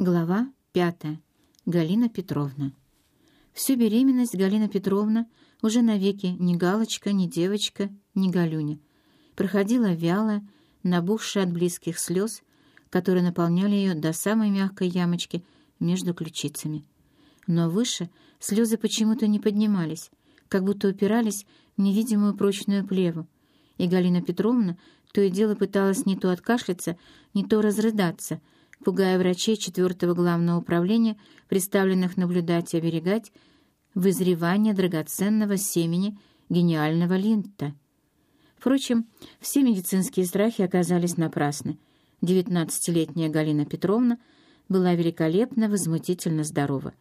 Глава пятая. Галина Петровна. Всю беременность Галина Петровна уже навеки ни Галочка, ни девочка, ни Галюня. Проходила вялая, набухшая от близких слез, которые наполняли ее до самой мягкой ямочки между ключицами. Но выше слезы почему-то не поднимались, как будто упирались в невидимую прочную плеву, и Галина Петровна то и дело пыталась не то откашляться, не то разрыдаться — пугая врачей четвертого главного управления, представленных наблюдать и оберегать, вызревание драгоценного семени гениального линта. Впрочем, все медицинские страхи оказались напрасны. Девятнадцатилетняя Галина Петровна была великолепно, возмутительно здорова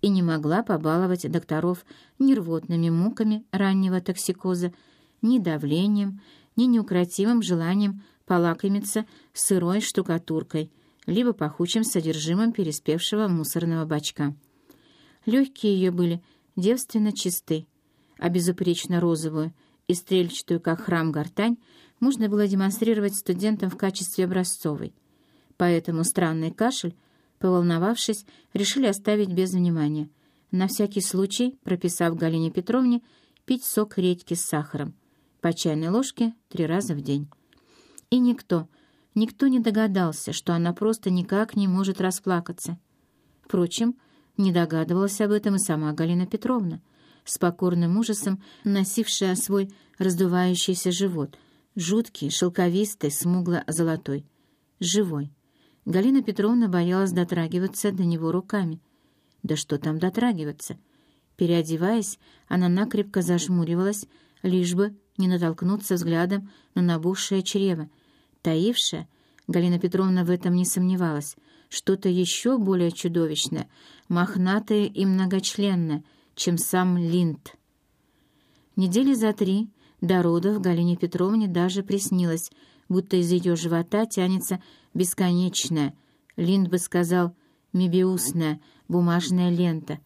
и не могла побаловать докторов ни рвотными муками раннего токсикоза, ни давлением, ни неукротимым желанием полакомиться сырой штукатуркой — либо пахучим содержимым переспевшего мусорного бачка. Легкие ее были девственно чисты, а безупречно розовую и стрельчатую, как храм, гортань можно было демонстрировать студентам в качестве образцовой. Поэтому странный кашель, поволновавшись, решили оставить без внимания, на всякий случай прописав Галине Петровне пить сок редьки с сахаром, по чайной ложке три раза в день. И никто, Никто не догадался, что она просто никак не может расплакаться. Впрочем, не догадывалась об этом и сама Галина Петровна, с покорным ужасом носившая свой раздувающийся живот, жуткий, шелковистый, смугло-золотой, живой. Галина Петровна боялась дотрагиваться до него руками. Да что там дотрагиваться? Переодеваясь, она накрепко зажмуривалась, лишь бы не натолкнуться взглядом на набухшее чрево, таившее, Галина Петровна в этом не сомневалась, что-то еще более чудовищное, мохнатое и многочленное, чем сам Линд. Недели за три до родов Галине Петровне даже приснилось, будто из ее живота тянется бесконечная, Линд бы сказал, мебиусная бумажная лента,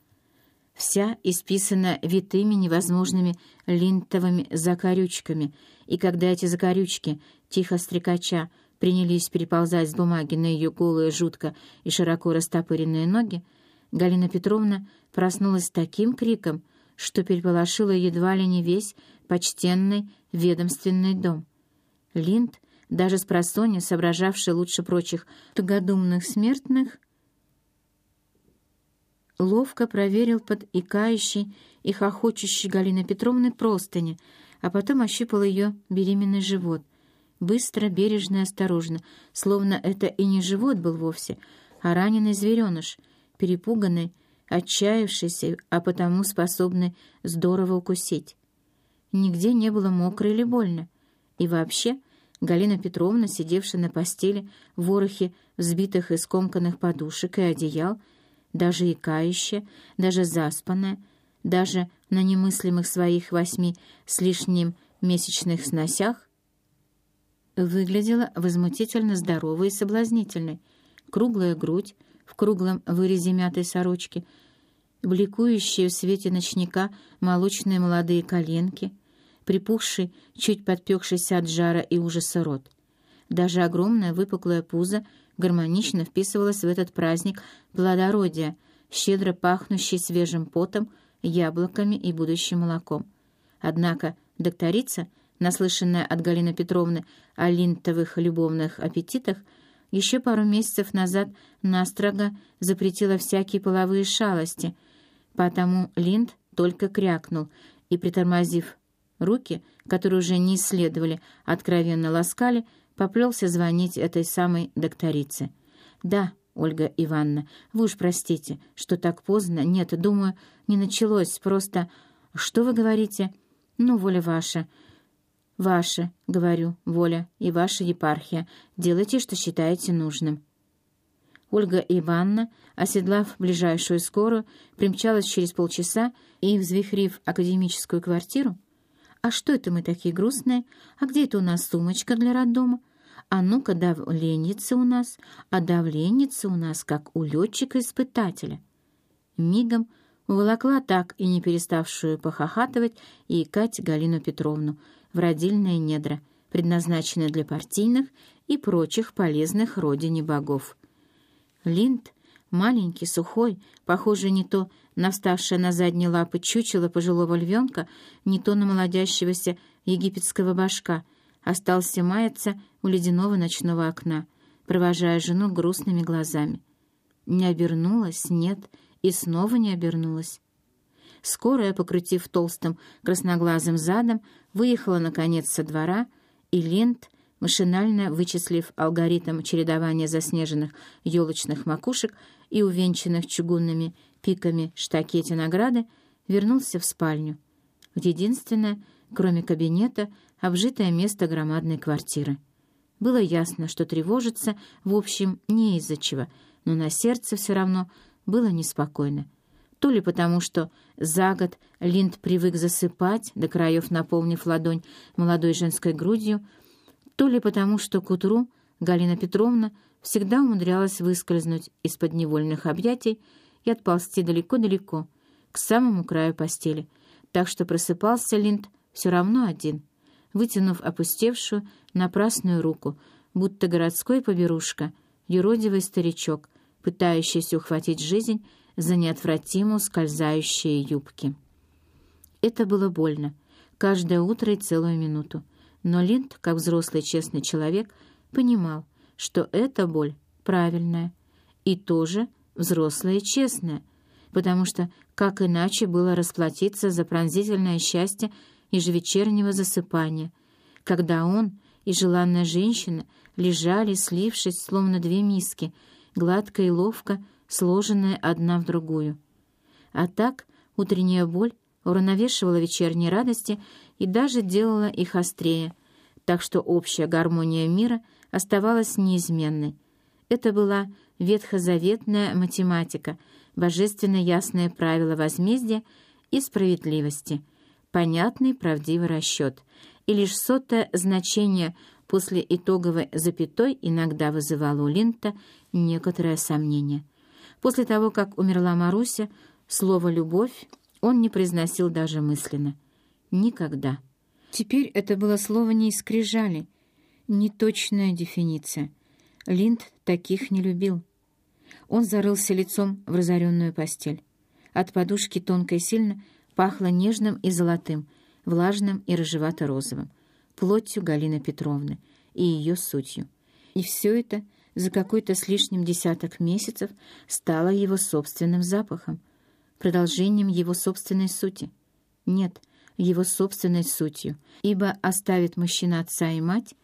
вся исписана витыми невозможными линтовыми закорючками, и когда эти закорючки тихо стрекача, принялись переползать с бумаги на ее голые, жутко и широко растопыренные ноги, Галина Петровна проснулась таким криком, что переполошила едва ли не весь почтенный ведомственный дом. Линд, даже с просонья, соображавший лучше прочих тугодумных смертных, ловко проверил под икающей и хохочущей Галины Петровны простыни, а потом ощупал ее беременный живот — быстро, бережно и осторожно, словно это и не живот был вовсе, а раненый звереныш, перепуганный, отчаявшийся, а потому способный здорово укусить. Нигде не было мокро или больно. И вообще, Галина Петровна, сидевшая на постели в ворохе взбитых и скомканных подушек и одеял, даже икающая, даже заспанная, даже на немыслимых своих восьми с лишним месячных сносях, выглядела возмутительно здоровой и соблазнительной. Круглая грудь в круглом вырезе мятой сорочки, бликующие в свете ночника молочные молодые коленки, припухший, чуть подпекшийся от жара и ужаса рот. Даже огромное выпуклое пузо гармонично вписывалось в этот праздник плодородия, щедро пахнущий свежим потом, яблоками и будущим молоком. Однако докторица — наслышанная от Галины Петровны о линтовых любовных аппетитах, еще пару месяцев назад настрого запретила всякие половые шалости, потому Линд только крякнул и, притормозив руки, которые уже не исследовали, откровенно ласкали, поплелся звонить этой самой докторице. «Да, Ольга Ивановна, вы уж простите, что так поздно. Нет, думаю, не началось, просто... Что вы говорите? Ну, воля ваша. «Ваша, — говорю, — воля и ваша епархия. Делайте, что считаете нужным». Ольга Ивановна, оседлав ближайшую скорую, примчалась через полчаса и, взвихрив академическую квартиру, «А что это мы такие грустные? А где это у нас сумочка для роддома? А ну-ка, давленница у нас, а давленница у нас, как у летчика-испытателя». Мигом уволокла так и не переставшую похохатывать и икать Галину Петровну — в родильные недра, предназначенные для партийных и прочих полезных родине богов. Линд, Маленький, сухой, похожий не то на вставшее на задние лапы чучело пожилого львенка, не то на молодящегося египетского башка, остался маяться у ледяного ночного окна, провожая жену грустными глазами. Не обернулась, нет, и снова не обернулась. Скорая, покрутив толстым красноглазым задом, выехала, наконец, со двора, и Линд, машинально вычислив алгоритм чередования заснеженных елочных макушек и увенчанных чугунными пиками штакете награды, вернулся в спальню, в единственное, кроме кабинета, обжитое место громадной квартиры. Было ясно, что тревожиться, в общем, не из-за чего, но на сердце все равно было неспокойно. То ли потому, что за год Линд привык засыпать, до краев наполнив ладонь молодой женской грудью, то ли потому, что к утру Галина Петровна всегда умудрялась выскользнуть из-под невольных объятий и отползти далеко-далеко, к самому краю постели, так что просыпался Линд все равно один, вытянув опустевшую напрасную руку, будто городской поберушка, юродивый старичок, пытающийся ухватить жизнь за неотвратимо скользающие юбки. Это было больно, каждое утро и целую минуту, но Линд, как взрослый честный человек, понимал, что эта боль правильная. И тоже взрослая и честная, потому что как иначе было расплатиться за пронзительное счастье ежевечернего засыпания, когда он и желанная женщина лежали, слившись, словно две миски, гладко и ловко, сложенные одна в другую. А так утренняя боль уравновешивала вечерние радости и даже делала их острее, так что общая гармония мира оставалась неизменной. Это была ветхозаветная математика, божественно ясное правило возмездия и справедливости, понятный правдивый расчет, и лишь сотое значение после итоговой запятой иногда вызывало у Линта некоторое сомнение. После того, как умерла Маруся, слово «любовь» он не произносил даже мысленно. Никогда. Теперь это было слово не из неточная дефиниция. Линд таких не любил. Он зарылся лицом в разоренную постель. От подушки тонко и сильно пахло нежным и золотым, влажным и рыжевато-розовым, плотью Галины Петровны и ее сутью. И все это за какой-то с лишним десяток месяцев стало его собственным запахом, продолжением его собственной сути. Нет, его собственной сутью, ибо оставит мужчина отца и мать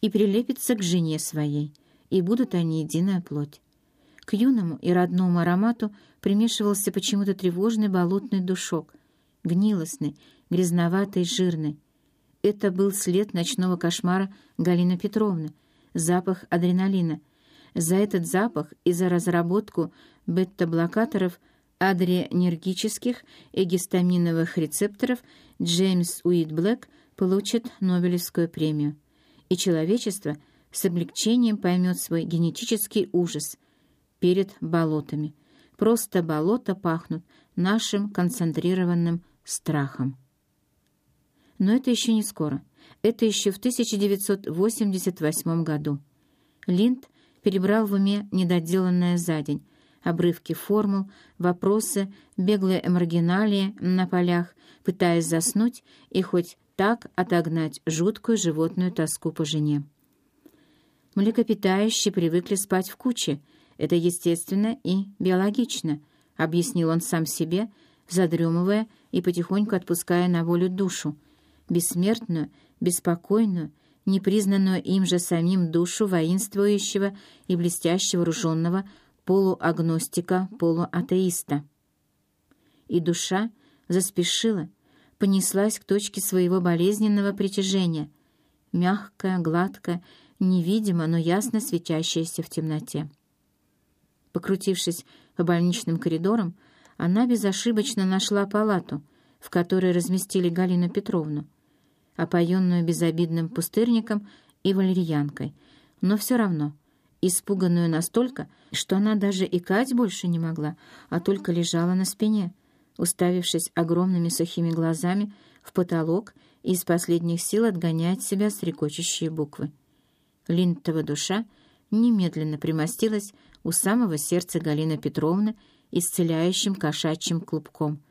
и прилепится к жене своей, и будут они единая плоть. К юному и родному аромату примешивался почему-то тревожный болотный душок, гнилостный, грязноватый, жирный. Это был след ночного кошмара Галины Петровны, запах адреналина. За этот запах и за разработку бета-блокаторов адренергических и гистаминовых рецепторов Джеймс Уит получит Нобелевскую премию. И человечество с облегчением поймет свой генетический ужас перед болотами. Просто болота пахнут нашим концентрированным страхом. Но это еще не скоро. Это еще в 1988 году. Линд перебрал в уме недоделанное за день, обрывки формул, вопросы, беглые маргиналии на полях, пытаясь заснуть и хоть так отогнать жуткую животную тоску по жене. Млекопитающие привыкли спать в куче. Это естественно и биологично, объяснил он сам себе, задремывая и потихоньку отпуская на волю душу, бессмертную, беспокойную, непризнанную им же самим душу воинствующего и блестяще вооруженного полуагностика, полуатеиста. И душа заспешила, понеслась к точке своего болезненного притяжения, мягкая, гладкая, невидимо, но ясно светящаяся в темноте. Покрутившись по больничным коридорам, она безошибочно нашла палату, в которой разместили Галину Петровну, опоенную безобидным пустырником и валерьянкой, но все равно испуганную настолько, что она даже икать больше не могла, а только лежала на спине, уставившись огромными сухими глазами в потолок и из последних сил отгоняет себя стрекочущие буквы. Линтова душа немедленно примостилась у самого сердца Галины Петровны исцеляющим кошачьим клубком —